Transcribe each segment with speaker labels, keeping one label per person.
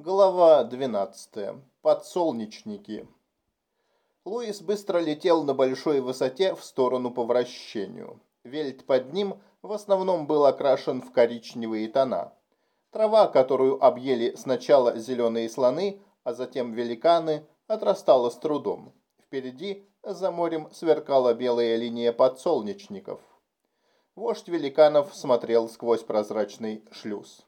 Speaker 1: Глава 12. Подсолнечники. Луис быстро летел на большой высоте в сторону по вращению. Вельт под ним в основном был окрашен в коричневые тона. Трава, которую объели сначала зеленые слоны, а затем великаны, отрастала с трудом. Впереди, за морем, сверкала белая линия подсолнечников. Вождь великанов смотрел сквозь прозрачный шлюз.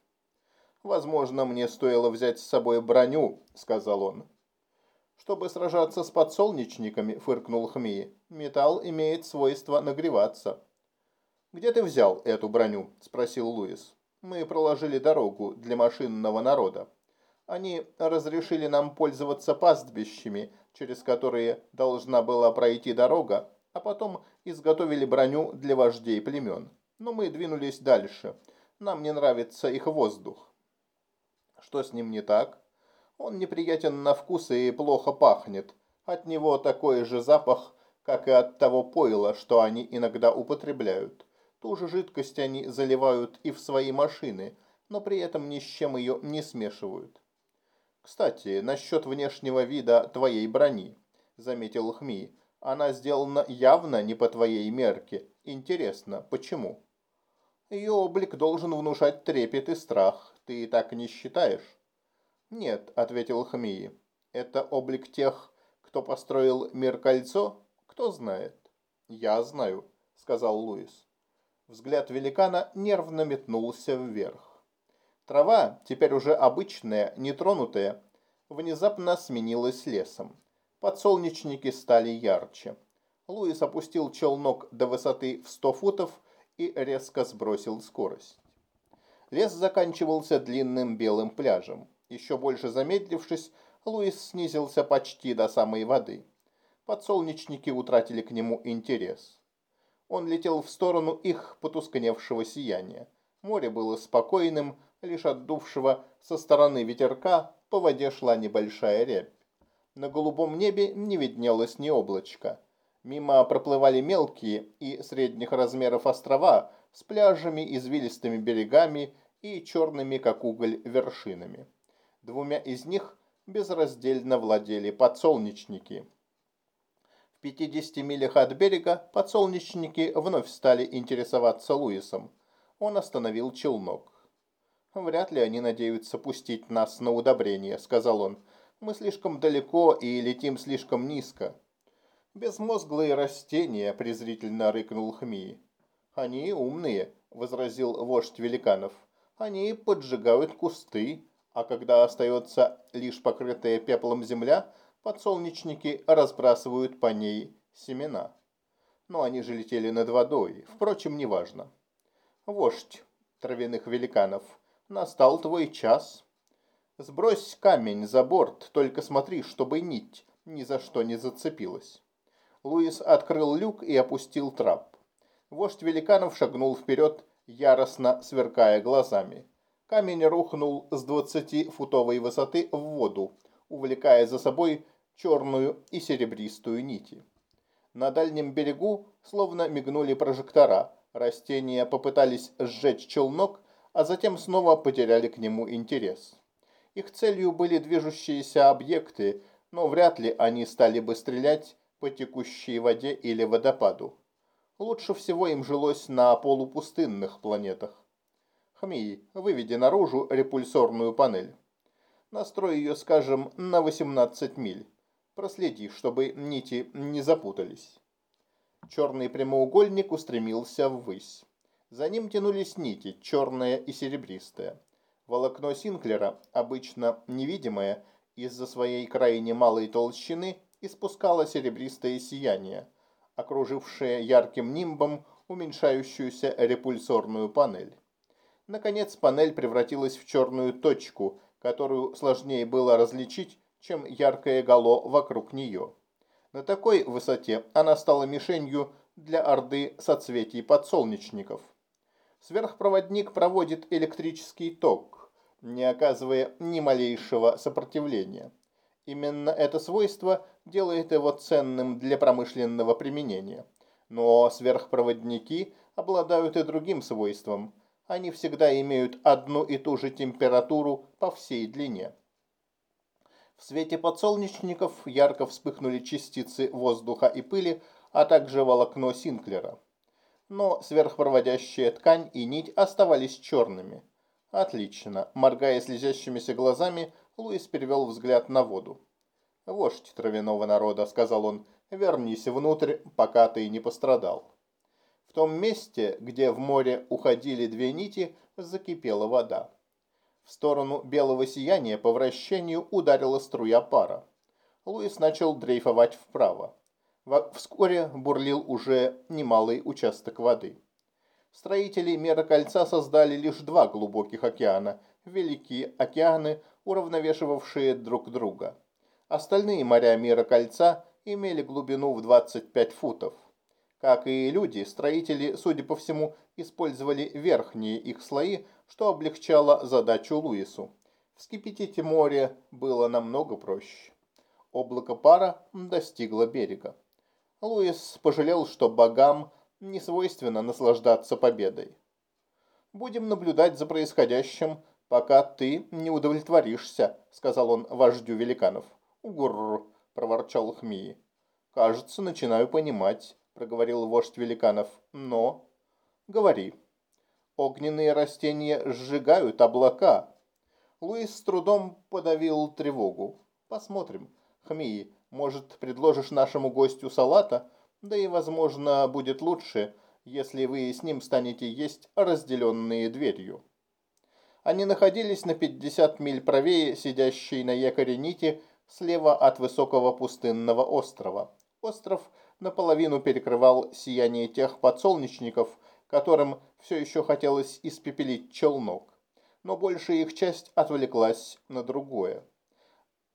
Speaker 1: «Возможно, мне стоило взять с собой броню», — сказал он. «Чтобы сражаться с подсолнечниками», — фыркнул Хми, — «металл имеет свойство нагреваться». «Где ты взял эту броню?» — спросил Луис. «Мы проложили дорогу для машинного народа. Они разрешили нам пользоваться пастбищами, через которые должна была пройти дорога, а потом изготовили броню для вождей племен. Но мы двинулись дальше. Нам не нравится их воздух. Что с ним не так? Он неприятен на вкус и плохо пахнет. От него такой же запах, как и от того пойла, что они иногда употребляют. Ту же жидкость они заливают и в свои машины, но при этом ни с чем ее не смешивают. «Кстати, насчет внешнего вида твоей брони», — заметил Хми. «Она сделана явно не по твоей мерке. Интересно, почему?» Ее облик должен внушать трепет и страх. Ты так не считаешь? Нет, ответил Хмии. Это облик тех, кто построил мир кольцо? Кто знает? Я знаю, сказал Луис. Взгляд великана нервно метнулся вверх. Трава, теперь уже обычная, нетронутая, внезапно сменилась лесом. Подсолнечники стали ярче. Луис опустил челнок до высоты в сто футов и резко сбросил скорость. Лес заканчивался длинным белым пляжем. Еще больше замедлившись, Луис снизился почти до самой воды. Подсолнечники утратили к нему интерес. Он летел в сторону их потускневшего сияния. Море было спокойным, лишь отдувшего со стороны ветерка по воде шла небольшая рябь. На голубом небе не виднелось ни облачка. Мимо проплывали мелкие и средних размеров острова с пляжами, извилистыми берегами и черными, как уголь, вершинами. Двумя из них безраздельно владели подсолнечники. В 50 милях от берега подсолнечники вновь стали интересоваться Луисом. Он остановил челнок. «Вряд ли они надеются пустить нас на удобрение», — сказал он. «Мы слишком далеко и летим слишком низко. «Безмозглые растения», – презрительно рыкнул Хмии. «Они умные», – возразил вождь великанов. «Они поджигают кусты, а когда остается лишь покрытая пеплом земля, подсолнечники разбрасывают по ней семена. Но они же летели над водой, впрочем, неважно. Вождь травяных великанов, настал твой час. Сбрось камень за борт, только смотри, чтобы нить ни за что не зацепилась. Луис открыл люк и опустил трап. Вождь великанов шагнул вперед, яростно сверкая глазами. Камень рухнул с двадцатифутовой высоты в воду, увлекая за собой черную и серебристую нити. На дальнем берегу словно мигнули прожектора. Растения попытались сжечь челнок, а затем снова потеряли к нему интерес. Их целью были движущиеся объекты, но вряд ли они стали бы стрелять по текущей воде или водопаду. Лучше всего им жилось на полупустынных планетах. Хмей, выведи наружу репульсорную панель. Настрой ее, скажем, на 18 миль. Проследи, чтобы нити не запутались. Черный прямоугольник устремился ввысь. За ним тянулись нити, черная и серебристая. Волокно Синклера, обычно невидимое из-за своей крайне малой толщины, испускала серебристое сияние, окружившее ярким нимбом уменьшающуюся репульсорную панель. Наконец панель превратилась в черную точку, которую сложнее было различить, чем яркое гало вокруг нее. На такой высоте она стала мишенью для орды соцветий подсолнечников. Сверхпроводник проводит электрический ток, не оказывая ни малейшего сопротивления. Именно это свойство делает его ценным для промышленного применения. Но сверхпроводники обладают и другим свойством. Они всегда имеют одну и ту же температуру по всей длине. В свете подсолнечников ярко вспыхнули частицы воздуха и пыли, а также волокно Синклера. Но сверхпроводящая ткань и нить оставались черными. Отлично. Моргая слезящимися глазами, Луис перевел взгляд на воду. «Вождь травяного народа», — сказал он, — «вернись внутрь, пока ты не пострадал». В том месте, где в море уходили две нити, закипела вода. В сторону белого сияния по вращению ударила струя пара. Луис начал дрейфовать вправо. Вскоре бурлил уже немалый участок воды. Строители мира кольца создали лишь два глубоких океана, великие океаны, уравновешивавшие друг друга. Остальные моря мира кольца имели глубину в 25 футов. Как и люди, строители, судя по всему, использовали верхние их слои, что облегчало задачу Луису. Вскипятить море было намного проще. Облако пара достигло берега. Луис пожалел, что богам не свойственно наслаждаться победой. «Будем наблюдать за происходящим, пока ты не удовлетворишься», — сказал он вождю великанов. «Угррр», — проворчал Хмии. «Кажется, начинаю понимать», — проговорил вождь великанов. «Но...» «Говори». «Огненные растения сжигают облака». Луис с трудом подавил тревогу. «Посмотрим. Хмии, может, предложишь нашему гостю салата? Да и, возможно, будет лучше, если вы с ним станете есть разделенные дверью». Они находились на 50 миль правее сидящей на якоре нити слева от высокого пустынного острова. Остров наполовину перекрывал сияние тех подсолнечников, которым все еще хотелось испепелить челнок, но большая их часть отвлеклась на другое.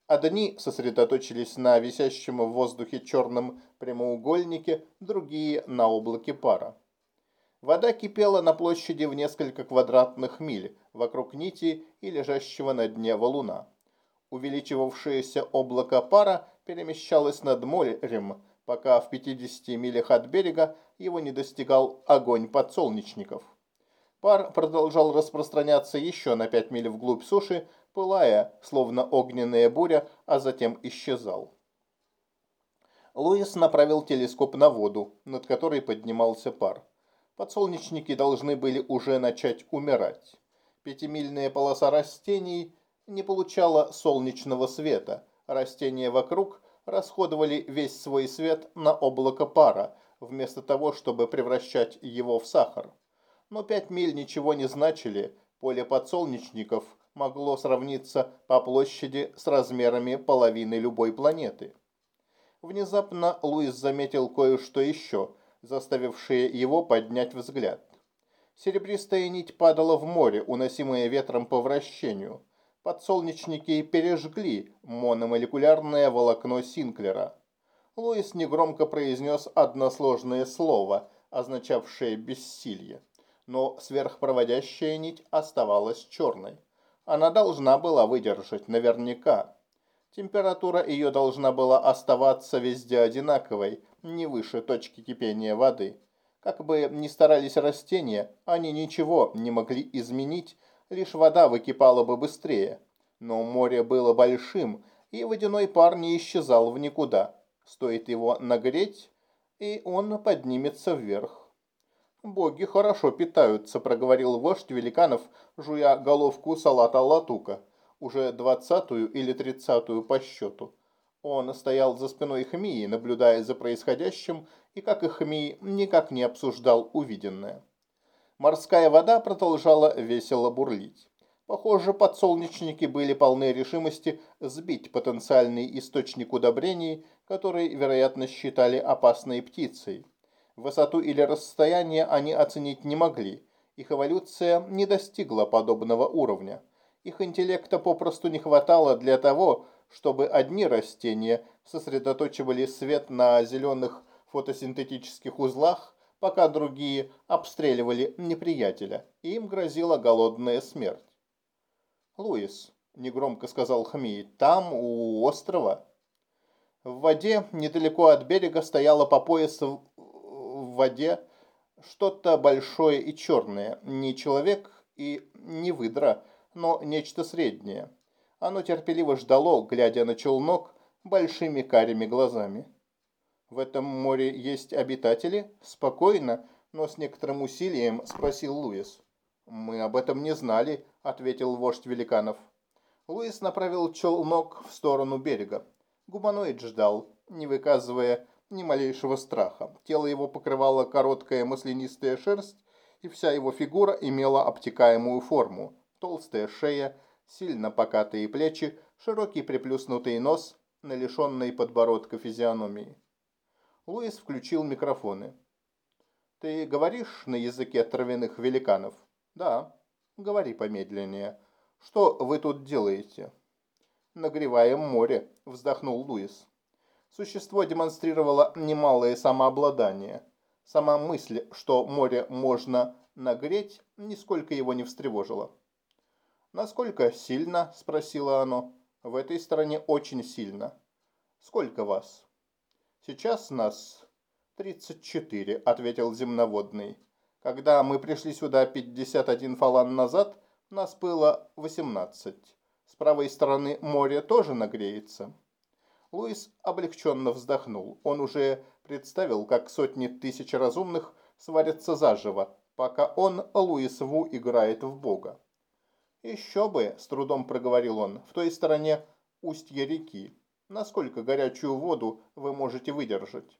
Speaker 1: Одни сосредоточились на висящем в воздухе черном прямоугольнике, другие – на облаке пара. Вода кипела на площади в несколько квадратных миль вокруг нити и лежащего на дне валуна. Увеличивавшееся облако пара перемещалось над морем, пока в 50 милях от берега его не достигал огонь подсолнечников. Пар продолжал распространяться еще на 5 миль вглубь суши, пылая, словно огненная буря, а затем исчезал. Луис направил телескоп на воду, над которой поднимался пар. Подсолнечники должны были уже начать умирать. Пятимильная полоса растений не получала солнечного света. Растения вокруг расходовали весь свой свет на облако пара, вместо того, чтобы превращать его в сахар. Но пять миль ничего не значили, поле подсолнечников могло сравниться по площади с размерами половины любой планеты. Внезапно Луис заметил кое-что еще, заставившее его поднять взгляд. Серебристая нить падала в море, уносимая ветром по вращению – подсолнечники пережгли мономолекулярное волокно Синклера. Луис негромко произнес односложное слово, означавшее бессилие. Но сверхпроводящая нить оставалась черной. Она должна была выдержать наверняка. Температура ее должна была оставаться везде одинаковой, не выше точки кипения воды. Как бы ни старались растения, они ничего не могли изменить, лишь вода выкипала бы быстрее. Но море было большим, и водяной пар не исчезал в никуда. Стоит его нагреть, и он поднимется вверх. «Боги хорошо питаются», – проговорил вождь великанов, жуя головку салата латука, уже двадцатую или тридцатую по счету. Он стоял за спиной Хмии, наблюдая за происходящим, и, как и Хмии, никак не обсуждал увиденное. Морская вода продолжала весело бурлить. Похоже, подсолнечники были полны решимости сбить потенциальный источник удобрений, который, вероятно, считали опасной птицей. Высоту или расстояние они оценить не могли. Их эволюция не достигла подобного уровня. Их интеллекта попросту не хватало для того, чтобы одни растения сосредоточивали свет на зеленых фотосинтетических узлах, пока другие обстреливали неприятеля, и им грозила голодная смерть. «Луис», – негромко сказал Хмей, – «там, у острова». В воде, недалеко от берега, стояло по пояс в воде что-то большое и черное. Не человек и не выдра, но нечто среднее. Оно терпеливо ждало, глядя на челнок большими карими глазами. «В этом море есть обитатели?» Спокойно, но с некоторым усилием спросил Луис. «Мы об этом не знали», — ответил вождь великанов. Луис направил челнок в сторону берега. Гуманоид ждал, не выказывая ни малейшего страха. Тело его покрывало короткая маслянистая шерсть, и вся его фигура имела обтекаемую форму. Толстая шея, сильно покатые плечи, широкий приплюснутый нос на лишенной подбородка физиономии. Луис включил микрофоны. «Ты говоришь на языке травяных великанов?» «Да». «Говори помедленнее. Что вы тут делаете?» «Нагреваем море», – вздохнул Луис. Существо демонстрировало немалое самообладание. Сама мысль, что море можно нагреть, нисколько его не встревожила. «Насколько сильно?» – спросило оно. «В этой стороне очень сильно». «Сколько вас?» «Сейчас нас 34», – ответил земноводный. «Когда мы пришли сюда 51 фалан назад, нас было 18. С правой стороны море тоже нагреется». Луис облегченно вздохнул. Он уже представил, как сотни тысяч разумных сварятся заживо, пока он, Луис Ву, играет в бога. «Еще бы», – с трудом проговорил он, – «в той стороне устья реки. Насколько горячую воду вы можете выдержать?»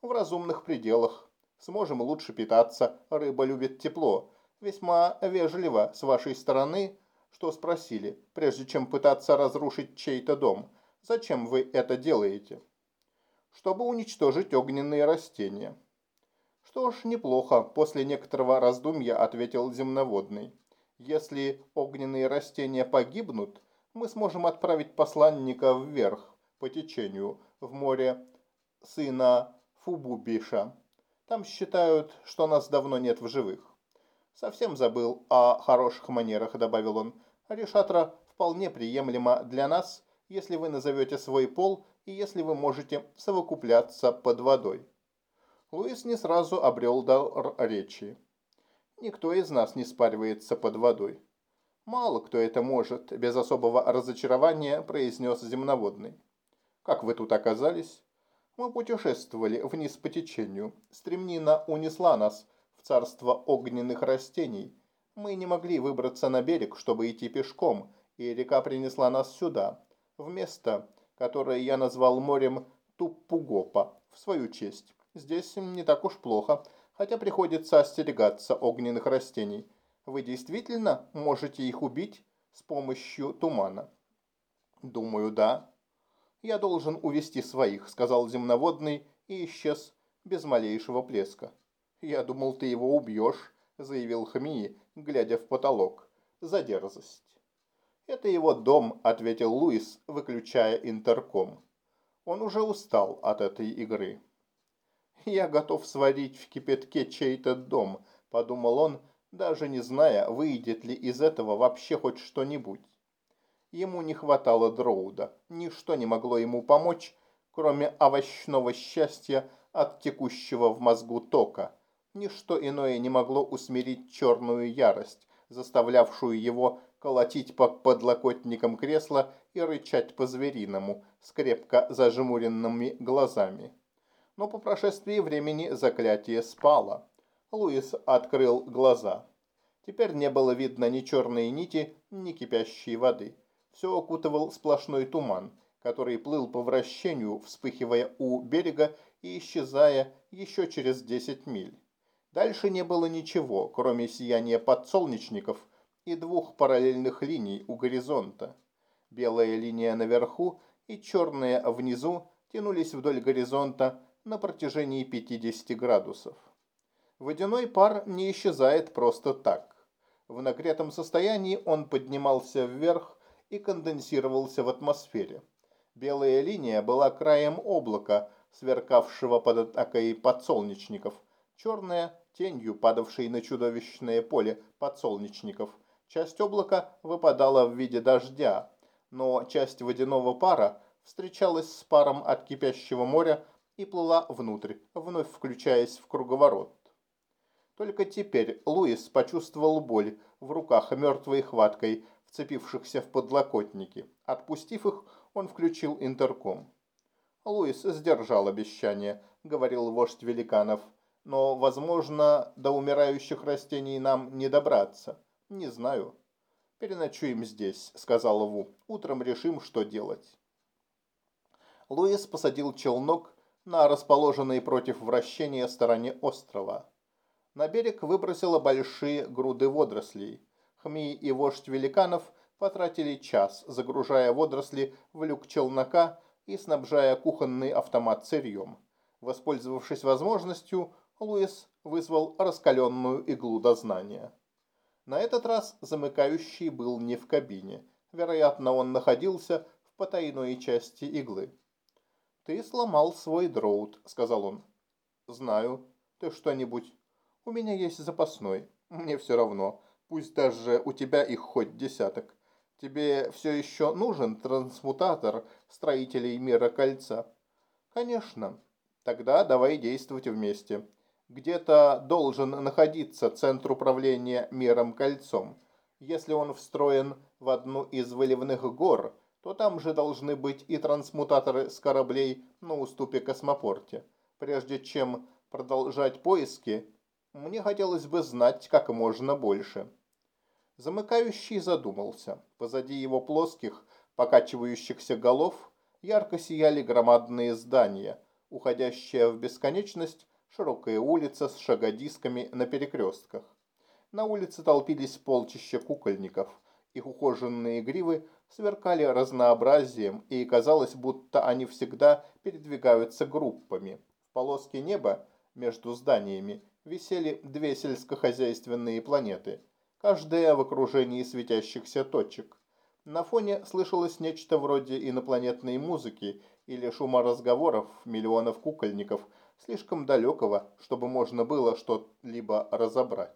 Speaker 1: «В разумных пределах. Сможем лучше питаться. Рыба любит тепло. Весьма вежливо с вашей стороны, что спросили, прежде чем пытаться разрушить чей-то дом – Зачем вы это делаете? Чтобы уничтожить огненные растения. Что ж, неплохо, после некоторого раздумья ответил земноводный. Если огненные растения погибнут, мы сможем отправить посланника вверх по течению в море сына Фубубиша. Там считают, что нас давно нет в живых. Совсем забыл о хороших манерах, добавил он. Решатра вполне приемлемо для нас если вы назовете свой пол и если вы можете совокупляться под водой. Луис не сразу обрел дар речи. Никто из нас не спаривается под водой. Мало кто это может, без особого разочарования произнес земноводный. Как вы тут оказались? Мы путешествовали вниз по течению. Стремнина унесла нас в царство огненных растений. Мы не могли выбраться на берег, чтобы идти пешком, и река принесла нас сюда в место, которое я назвал морем Туппугопа в свою честь. Здесь не так уж плохо, хотя приходится остерегаться огненных растений. Вы действительно можете их убить с помощью тумана? Думаю, да. Я должен увести своих, сказал земноводный и исчез без малейшего плеска. Я думал, ты его убьешь, заявил Хмии, глядя в потолок. За дерзость. «Это его дом», – ответил Луис, выключая интерком. Он уже устал от этой игры. «Я готов сварить в кипятке чей-то дом», – подумал он, даже не зная, выйдет ли из этого вообще хоть что-нибудь. Ему не хватало Дроуда, ничто не могло ему помочь, кроме овощного счастья от текущего в мозгу тока. Ничто иное не могло усмирить черную ярость, заставлявшую его колотить по подлокотникам кресла и рычать по-звериному, с крепко зажмуренными глазами. Но по прошествии времени заклятие спало. Луис открыл глаза. Теперь не было видно ни черной нити, ни кипящей воды. Все окутывал сплошной туман, который плыл по вращению, вспыхивая у берега и исчезая еще через 10 миль. Дальше не было ничего, кроме сияния подсолнечников – и двух параллельных линий у горизонта. Белая линия наверху и черная внизу тянулись вдоль горизонта на протяжении 50 градусов. Водяной пар не исчезает просто так. В нагретом состоянии он поднимался вверх и конденсировался в атмосфере. Белая линия была краем облака, сверкавшего под атакой подсолнечников, черная – тенью, падавшей на чудовищное поле подсолнечников – Часть облака выпадала в виде дождя, но часть водяного пара встречалась с паром от кипящего моря и плыла внутрь, вновь включаясь в круговорот. Только теперь Луис почувствовал боль в руках мертвой хваткой, вцепившихся в подлокотники. Отпустив их, он включил интерком. «Луис сдержал обещание», — говорил вождь великанов. «Но, возможно, до умирающих растений нам не добраться. Не знаю». «Переночуем здесь», — сказал Ву. «Утром решим, что делать». Луис посадил челнок на расположенной против вращения стороне острова. На берег выбросило большие груды водорослей. Хми и вождь великанов потратили час, загружая водоросли в люк челнока и снабжая кухонный автомат сырьем. Воспользовавшись возможностью, Луис вызвал раскаленную иглу дознания. На этот раз замыкающий был не в кабине. Вероятно, он находился в потайной части иглы. «Ты сломал свой дроут», — сказал он. «Знаю. Ты что-нибудь?» «У меня есть запасной. Мне все равно. Пусть даже у тебя их хоть десяток. Тебе все еще нужен трансмутатор строителей мира кольца?» «Конечно. Тогда давай действовать вместе. Где-то должен находиться центр управления миром кольцом. Если он встроен в одну из выливных гор, то там же должны быть и трансмутаторы с кораблей на уступе космопорте. Прежде чем продолжать поиски, мне хотелось бы знать как можно больше. Замыкающий задумался. Позади его плоских, покачивающихся голов ярко сияли громадные здания, уходящая в бесконечность широкая улица с шагодисками на перекрестках. На улице толпились полчища кукольников. Их ухоженные гривы сверкали разнообразием, и казалось, будто они всегда передвигаются группами. В полоске неба между зданиями висели две сельскохозяйственные планеты, каждая в окружении светящихся точек. На фоне слышалось нечто вроде инопланетной музыки или шума разговоров миллионов кукольников, слишком далекого, чтобы можно было что-либо разобрать.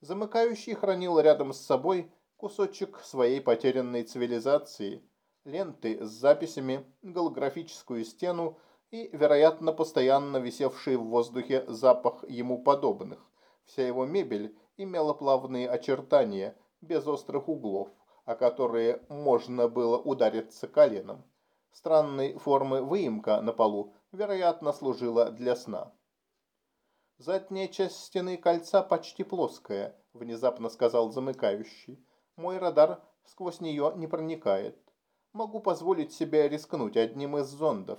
Speaker 1: Замыкающий хранил рядом с собой кусочек своей потерянной цивилизации, ленты с записями, голографическую стену и, вероятно, постоянно висевший в воздухе запах ему подобных. Вся его мебель имела плавные очертания, без острых углов, о которые можно было удариться коленом. Странной формы выемка на полу, вероятно, служила для сна. «Задняя часть стены кольца почти плоская», – внезапно сказал замыкающий. Мой радар сквозь нее не проникает. Могу позволить себе рискнуть одним из зондов.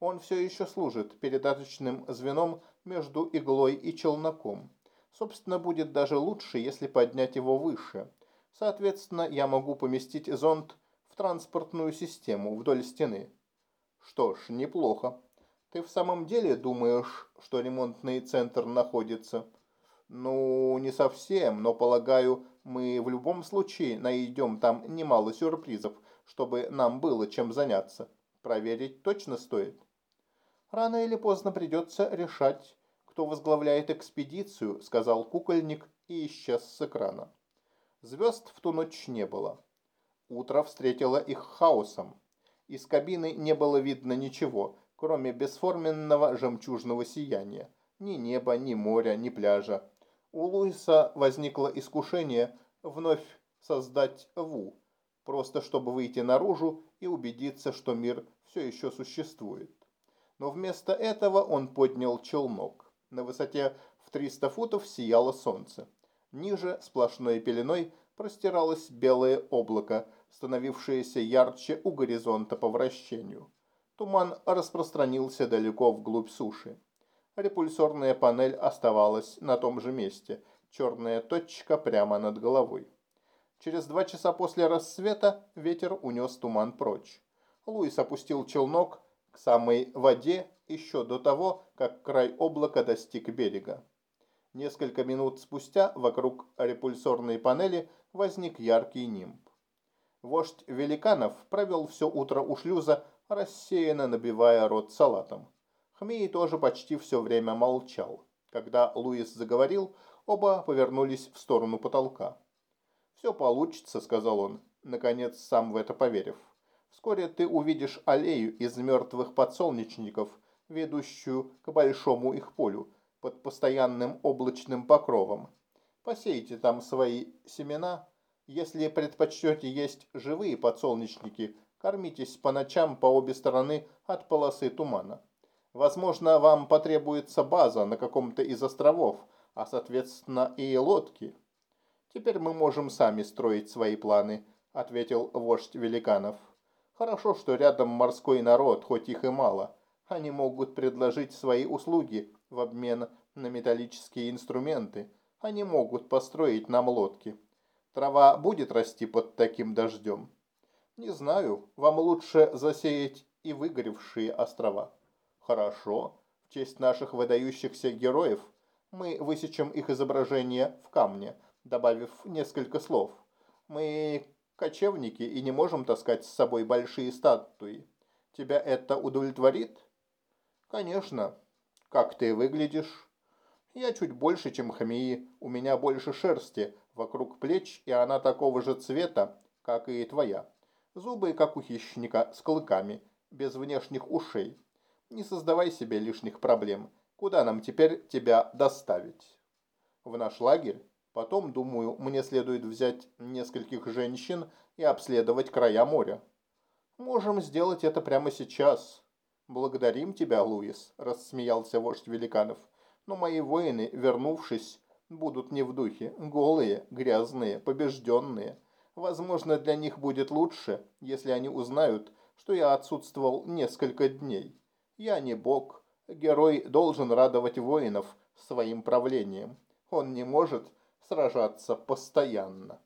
Speaker 1: Он все еще служит передаточным звеном между иглой и челноком. Собственно, будет даже лучше, если поднять его выше. Соответственно, я могу поместить зонд в транспортную систему вдоль стены. Что ж, неплохо. Ты в самом деле думаешь, что ремонтный центр находится? Ну, не совсем, но, полагаю, мы в любом случае найдем там немало сюрпризов, чтобы нам было чем заняться. Проверить точно стоит. Рано или поздно придется решать, кто возглавляет экспедицию, сказал кукольник и исчез с экрана. Звезд в ту ночь не было. Утро встретило их хаосом. Из кабины не было видно ничего, кроме бесформенного жемчужного сияния. Ни неба, ни моря, ни пляжа. У Луиса возникло искушение вновь создать Ву, просто чтобы выйти наружу и убедиться, что мир все еще существует. Но вместо этого он поднял челнок. На высоте в 300 футов сияло солнце. Ниже сплошной пеленой простиралось белое облако, становившееся ярче у горизонта по вращению. Туман распространился далеко вглубь суши. Репульсорная панель оставалась на том же месте, черная точка прямо над головой. Через два часа после рассвета ветер унес туман прочь. Луис опустил челнок к самой воде еще до того, как край облака достиг берега. Несколько минут спустя вокруг репульсорной панели возник яркий нимб. Вождь великанов провел все утро у шлюза, рассеянно набивая рот салатом. Хмей тоже почти все время молчал. Когда Луис заговорил, оба повернулись в сторону потолка. «Все получится», — сказал он, наконец сам в это поверив. «Вскоре ты увидишь аллею из мертвых подсолнечников, ведущую к большому их полю, под постоянным облачным покровом. Посейте там свои семена, Если предпочтете есть живые подсолнечники, кормитесь по ночам по обе стороны от полосы тумана. Возможно, вам потребуется база на каком-то из островов, а соответственно и лодки. Теперь мы можем сами строить свои планы, ответил вождь великанов. Хорошо, что рядом морской народ, хоть их и мало. Они могут предложить свои услуги в обмен на металлические инструменты. Они могут построить нам лодки. Трава будет расти под таким дождем? Не знаю, вам лучше засеять и выгоревшие острова. Хорошо, в честь наших выдающихся героев мы высечем их изображение в камне, добавив несколько слов. Мы кочевники и не можем таскать с собой большие статуи. Тебя это удовлетворит? Конечно. Как ты выглядишь? Я чуть больше, чем Хамии. У меня больше шерсти вокруг плеч, и она такого же цвета, как и твоя. Зубы, как у хищника, с клыками, без внешних ушей. Не создавай себе лишних проблем. Куда нам теперь тебя доставить? В наш лагерь? Потом, думаю, мне следует взять нескольких женщин и обследовать края моря. Можем сделать это прямо сейчас. Благодарим тебя, Луис, рассмеялся вождь великанов. Но мои воины, вернувшись, будут не в духе. Голые, грязные, побежденные. Возможно, для них будет лучше, если они узнают, что я отсутствовал несколько дней. Я не бог. Герой должен радовать воинов своим правлением. Он не может сражаться постоянно.